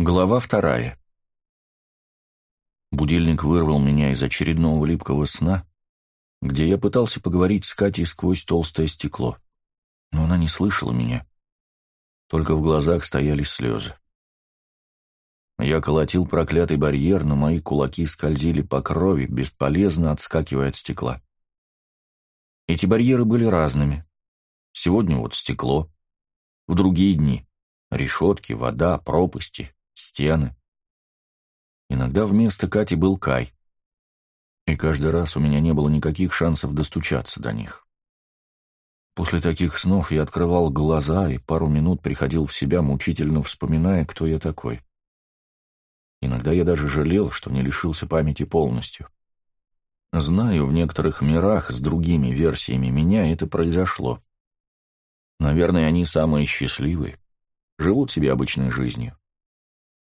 Глава вторая. Будильник вырвал меня из очередного липкого сна, где я пытался поговорить с Катей сквозь толстое стекло, но она не слышала меня. Только в глазах стояли слезы. Я колотил проклятый барьер, но мои кулаки скользили по крови, бесполезно отскакивая от стекла. Эти барьеры были разными. Сегодня вот стекло, в другие дни — решетки, вода, пропасти — стены. Иногда вместо Кати был Кай. И каждый раз у меня не было никаких шансов достучаться до них. После таких снов я открывал глаза и пару минут приходил в себя, мучительно вспоминая, кто я такой. Иногда я даже жалел, что не лишился памяти полностью. Знаю, в некоторых мирах с другими версиями меня это произошло. Наверное, они самые счастливые, живут себе обычной жизнью.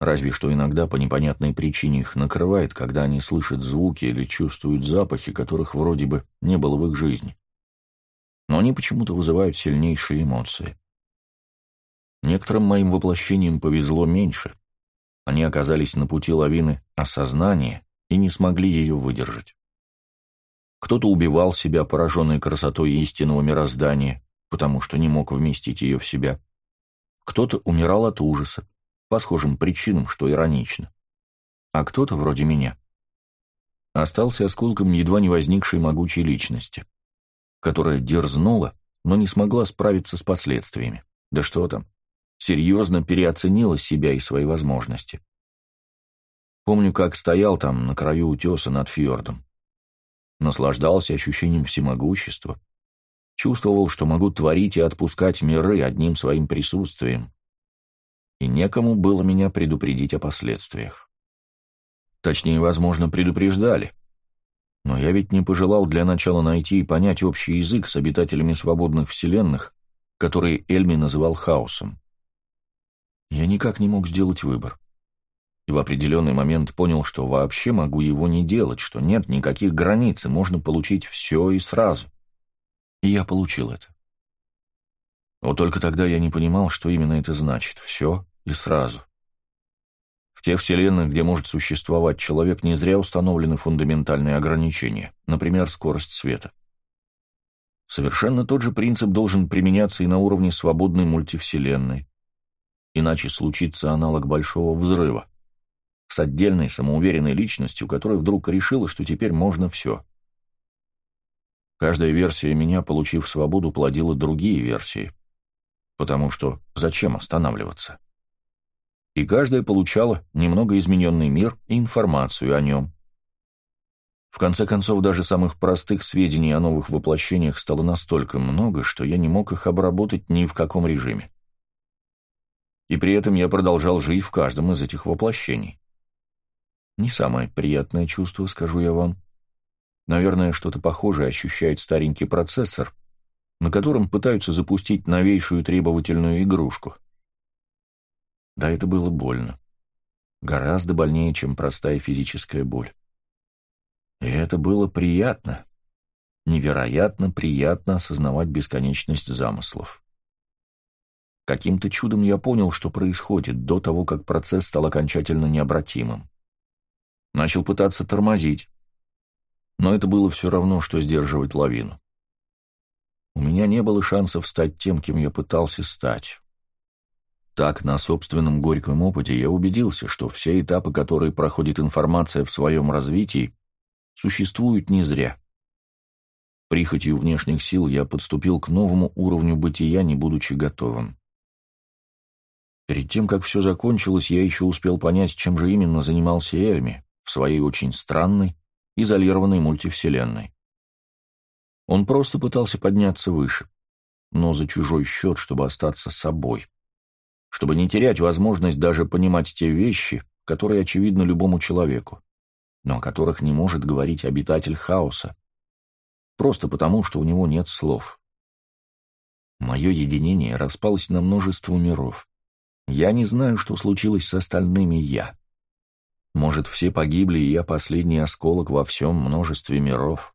Разве что иногда по непонятной причине их накрывает, когда они слышат звуки или чувствуют запахи, которых вроде бы не было в их жизни. Но они почему-то вызывают сильнейшие эмоции. Некоторым моим воплощениям повезло меньше. Они оказались на пути лавины осознания и не смогли ее выдержать. Кто-то убивал себя, пораженный красотой истинного мироздания, потому что не мог вместить ее в себя. Кто-то умирал от ужаса, по схожим причинам, что иронично. А кто-то, вроде меня, остался осколком едва не возникшей могучей личности, которая дерзнула, но не смогла справиться с последствиями. Да что там, серьезно переоценила себя и свои возможности. Помню, как стоял там, на краю утеса над фьордом. Наслаждался ощущением всемогущества. Чувствовал, что могу творить и отпускать миры одним своим присутствием и некому было меня предупредить о последствиях. Точнее, возможно, предупреждали. Но я ведь не пожелал для начала найти и понять общий язык с обитателями свободных вселенных, которые Эльми называл хаосом. Я никак не мог сделать выбор. И в определенный момент понял, что вообще могу его не делать, что нет никаких границ, и можно получить все и сразу. И я получил это. Вот только тогда я не понимал, что именно это значит «все и сразу». В тех вселенных, где может существовать человек, не зря установлены фундаментальные ограничения, например, скорость света. Совершенно тот же принцип должен применяться и на уровне свободной мультивселенной. Иначе случится аналог большого взрыва с отдельной самоуверенной личностью, которая вдруг решила, что теперь можно все. Каждая версия меня, получив свободу, плодила другие версии – потому что зачем останавливаться? И каждая получала немного измененный мир и информацию о нем. В конце концов, даже самых простых сведений о новых воплощениях стало настолько много, что я не мог их обработать ни в каком режиме. И при этом я продолжал жить в каждом из этих воплощений. Не самое приятное чувство, скажу я вам. Наверное, что-то похожее ощущает старенький процессор, на котором пытаются запустить новейшую требовательную игрушку. Да, это было больно. Гораздо больнее, чем простая физическая боль. И это было приятно. Невероятно приятно осознавать бесконечность замыслов. Каким-то чудом я понял, что происходит, до того, как процесс стал окончательно необратимым. Начал пытаться тормозить. Но это было все равно, что сдерживать лавину. У меня не было шансов стать тем, кем я пытался стать. Так, на собственном горьком опыте я убедился, что все этапы, которые проходит информация в своем развитии, существуют не зря. Прихотью внешних сил я подступил к новому уровню бытия, не будучи готовым. Перед тем, как все закончилось, я еще успел понять, чем же именно занимался Эльми в своей очень странной, изолированной мультивселенной. Он просто пытался подняться выше, но за чужой счет, чтобы остаться собой, чтобы не терять возможность даже понимать те вещи, которые очевидны любому человеку, но о которых не может говорить обитатель хаоса, просто потому, что у него нет слов. Мое единение распалось на множество миров. Я не знаю, что случилось с остальными «я». Может, все погибли, и я последний осколок во всем множестве миров.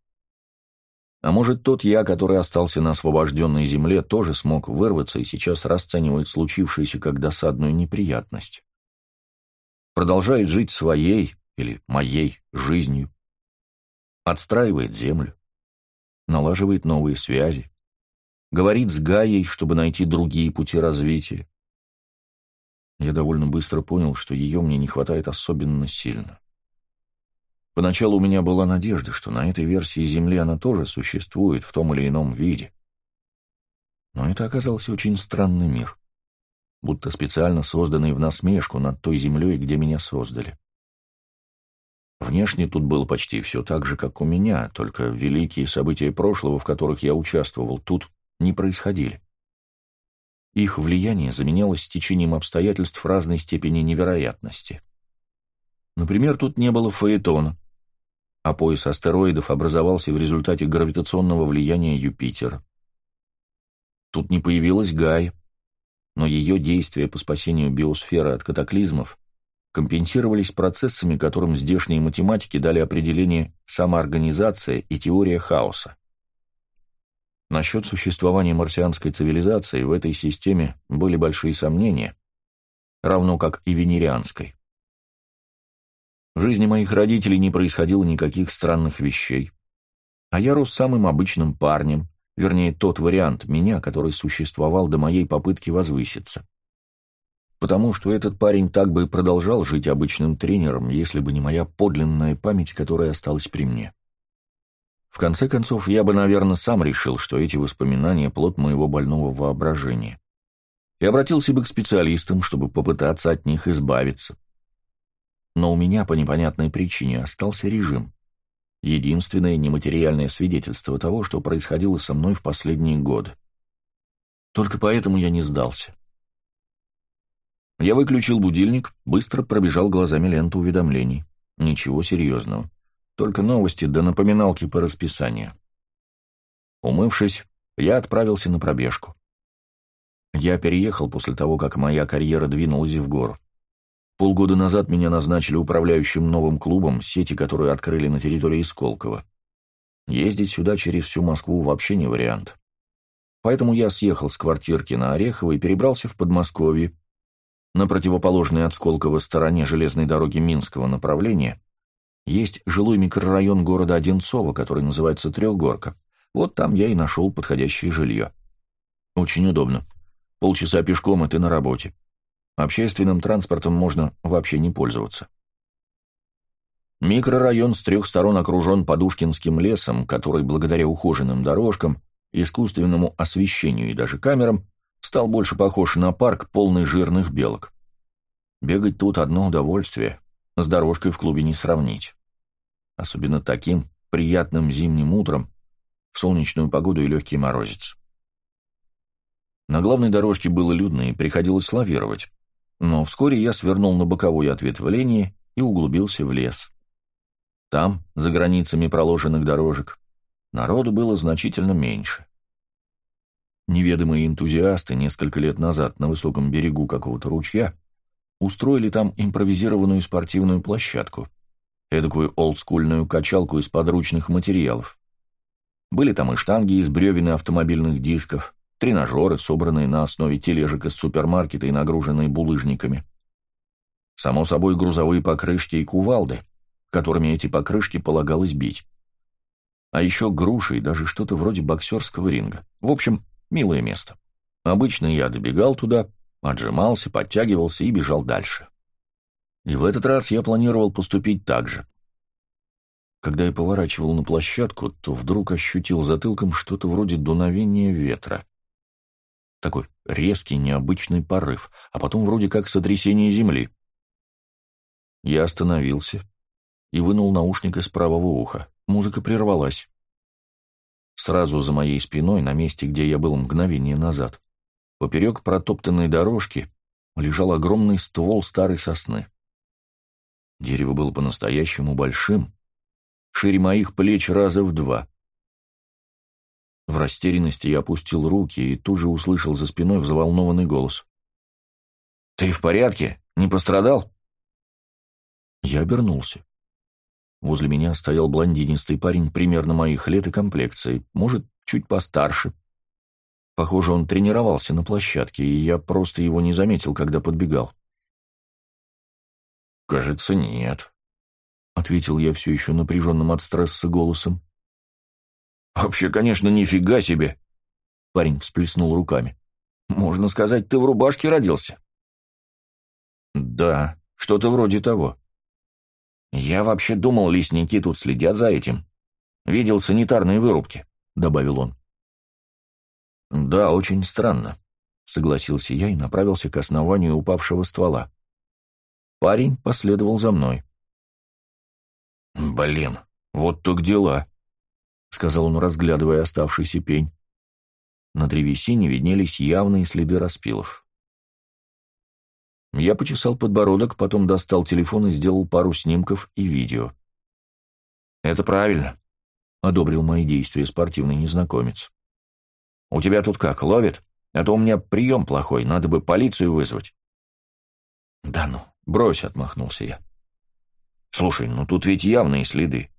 А может, тот я, который остался на освобожденной земле, тоже смог вырваться и сейчас расценивает случившееся как досадную неприятность. продолжает жить своей или моей жизнью, отстраивает землю, налаживает новые связи, говорит с Гаей, чтобы найти другие пути развития. Я довольно быстро понял, что ее мне не хватает особенно сильно. Поначалу у меня была надежда, что на этой версии Земли она тоже существует в том или ином виде. Но это оказался очень странный мир, будто специально созданный в насмешку над той Землей, где меня создали. Внешне тут было почти все так же, как у меня, только великие события прошлого, в которых я участвовал, тут не происходили. Их влияние заменялось течением обстоятельств разной степени невероятности. Например, тут не было фаэтона, а пояс астероидов образовался в результате гравитационного влияния Юпитера. Тут не появилась Гай, но ее действия по спасению биосферы от катаклизмов компенсировались процессами, которым здешние математики дали определение самоорганизация и теория хаоса. Насчет существования марсианской цивилизации в этой системе были большие сомнения, равно как и венерианской. В жизни моих родителей не происходило никаких странных вещей. А я рос самым обычным парнем, вернее, тот вариант меня, который существовал до моей попытки возвыситься. Потому что этот парень так бы и продолжал жить обычным тренером, если бы не моя подлинная память, которая осталась при мне. В конце концов, я бы, наверное, сам решил, что эти воспоминания – плод моего больного воображения. И обратился бы к специалистам, чтобы попытаться от них избавиться но у меня по непонятной причине остался режим. Единственное нематериальное свидетельство того, что происходило со мной в последние годы. Только поэтому я не сдался. Я выключил будильник, быстро пробежал глазами ленту уведомлений. Ничего серьезного. Только новости да напоминалки по расписанию. Умывшись, я отправился на пробежку. Я переехал после того, как моя карьера двинулась в гору. Полгода назад меня назначили управляющим новым клубом, сети которую открыли на территории Сколково. Ездить сюда через всю Москву вообще не вариант. Поэтому я съехал с квартирки на Орехово и перебрался в Подмосковье. На противоположной от Сколково стороне железной дороги Минского направления есть жилой микрорайон города Одинцово, который называется Трехгорка. Вот там я и нашел подходящее жилье. Очень удобно. Полчаса пешком, и ты на работе. Общественным транспортом можно вообще не пользоваться. Микрорайон с трех сторон окружен Подушкинским лесом, который благодаря ухоженным дорожкам, искусственному освещению и даже камерам стал больше похож на парк, полный жирных белок. Бегать тут одно удовольствие, с дорожкой в клубе не сравнить. Особенно таким приятным зимним утром, в солнечную погоду и легкий морозец. На главной дорожке было людно и приходилось лавировать. Но вскоре я свернул на боковое ответвление и углубился в лес. Там, за границами проложенных дорожек, народу было значительно меньше. Неведомые энтузиасты несколько лет назад на высоком берегу какого-то ручья устроили там импровизированную спортивную площадку, эдакую олдскульную качалку из подручных материалов. Были там и штанги из бревен и автомобильных дисков, тренажеры, собранные на основе тележек из супермаркета и нагруженные булыжниками. Само собой, грузовые покрышки и кувалды, которыми эти покрышки полагалось бить. А еще груши и даже что-то вроде боксерского ринга. В общем, милое место. Обычно я добегал туда, отжимался, подтягивался и бежал дальше. И в этот раз я планировал поступить так же. Когда я поворачивал на площадку, то вдруг ощутил затылком что-то вроде дуновения ветра. Такой резкий, необычный порыв, а потом вроде как сотрясение земли. Я остановился и вынул наушник из правого уха. Музыка прервалась. Сразу за моей спиной, на месте, где я был мгновение назад, поперек протоптанной дорожки, лежал огромный ствол старой сосны. Дерево было по-настоящему большим, шире моих плеч раза в два. В растерянности я опустил руки и тут же услышал за спиной взволнованный голос. «Ты в порядке? Не пострадал?» Я обернулся. Возле меня стоял блондинистый парень примерно моих лет и комплекции, может, чуть постарше. Похоже, он тренировался на площадке, и я просто его не заметил, когда подбегал. «Кажется, нет», — ответил я все еще напряженным от стресса голосом. «Вообще, конечно, нифига себе!» — парень всплеснул руками. «Можно сказать, ты в рубашке родился». «Да, что-то вроде того». «Я вообще думал, лесники тут следят за этим. Видел санитарные вырубки», — добавил он. «Да, очень странно», — согласился я и направился к основанию упавшего ствола. Парень последовал за мной. «Блин, вот так дела», — сказал он, разглядывая оставшийся пень. На древесине виднелись явные следы распилов. Я почесал подбородок, потом достал телефон и сделал пару снимков и видео. «Это правильно», — одобрил мои действия спортивный незнакомец. «У тебя тут как, ловит? А то у меня прием плохой, надо бы полицию вызвать». «Да ну, брось», — отмахнулся я. «Слушай, ну тут ведь явные следы.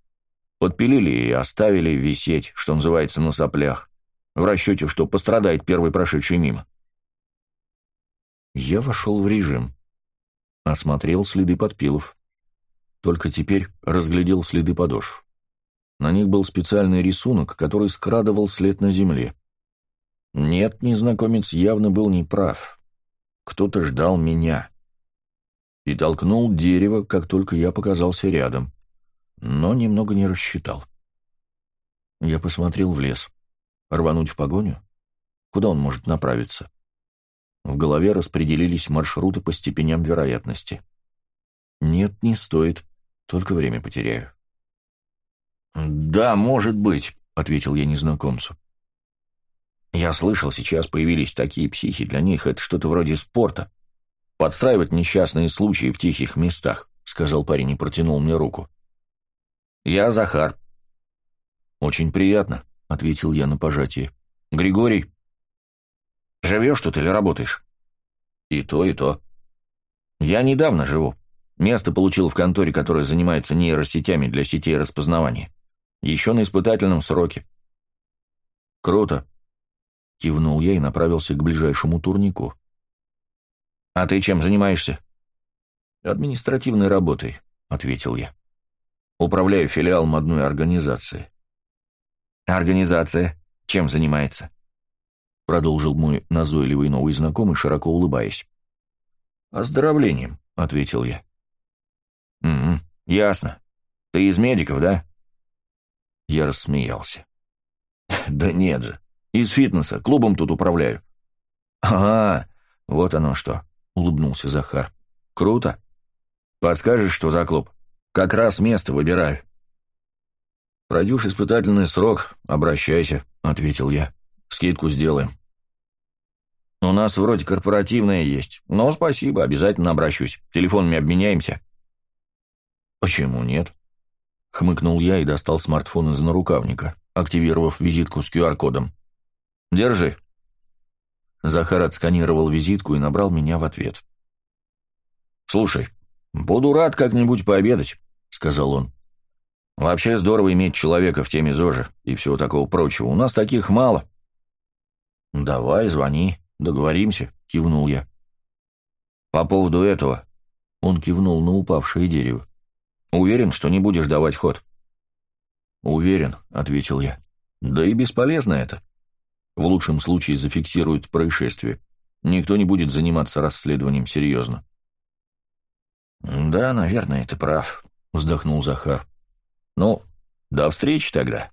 Подпилили и оставили висеть, что называется, на соплях, в расчете, что пострадает первый прошедший мимо». Я вошел в режим. Осмотрел следы подпилов. Только теперь разглядел следы подошв. На них был специальный рисунок, который скрадывал след на земле. Нет, незнакомец явно был неправ. Кто-то ждал меня. И толкнул дерево, как только я показался рядом. Но немного не рассчитал. Я посмотрел в лес. Рвануть в погоню? Куда он может направиться? В голове распределились маршруты по степеням вероятности. Нет, не стоит, только время потеряю. «Да, может быть», — ответил я незнакомцу. «Я слышал, сейчас появились такие психи, для них это что-то вроде спорта. Подстраивать несчастные случаи в тихих местах», — сказал парень и протянул мне руку. «Я Захар». «Очень приятно», — ответил я на пожатие. «Григорий?» Живешь тут или работаешь?» «И то, и то». «Я недавно живу. Место получил в конторе, которая занимается нейросетями для сетей распознавания. Еще на испытательном сроке». «Круто», — кивнул я и направился к ближайшему турнику. «А ты чем занимаешься?» «Административной работой», — ответил я. «Управляю филиалом одной организации». «Организация? Чем занимается?» продолжил мой назойливый новый знакомый, широко улыбаясь. «Оздоровлением», — ответил я. «Угу, ясно. Ты из медиков, да?» Я рассмеялся. «Да нет же. Из фитнеса. Клубом тут управляю». «Ага, вот оно что», — улыбнулся Захар. «Круто. Подскажешь, что за клуб? Как раз место выбираю». «Пройдешь испытательный срок, обращайся», — ответил я. «Скидку сделаем». «У нас вроде корпоративная есть. Но спасибо, обязательно обращусь. Телефонами обменяемся». «Почему нет?» — хмыкнул я и достал смартфон из нарукавника, активировав визитку с QR-кодом. «Держи». Захар отсканировал визитку и набрал меня в ответ. «Слушай, буду рад как-нибудь пообедать», — сказал он. «Вообще здорово иметь человека в теме ЗОЖи и всего такого прочего. У нас таких мало». «Давай, звони», «Договоримся», — кивнул я. «По поводу этого...» — он кивнул на упавшее дерево. «Уверен, что не будешь давать ход?» «Уверен», — ответил я. «Да и бесполезно это. В лучшем случае зафиксируют происшествие. Никто не будет заниматься расследованием серьезно». «Да, наверное, ты прав», — вздохнул Захар. «Ну, до встречи тогда».